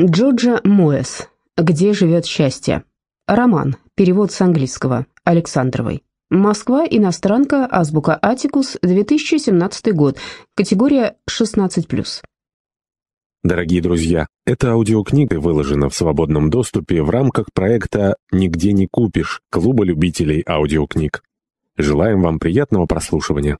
Джорджа Моэс. «Где живет счастье?» Роман. Перевод с английского. Александровой. Москва. Иностранка. Азбука Атикус. 2017 год. Категория 16+. Дорогие друзья, эта аудиокнига выложена в свободном доступе в рамках проекта «Нигде не купишь» Клуба любителей аудиокниг. Желаем вам приятного прослушивания.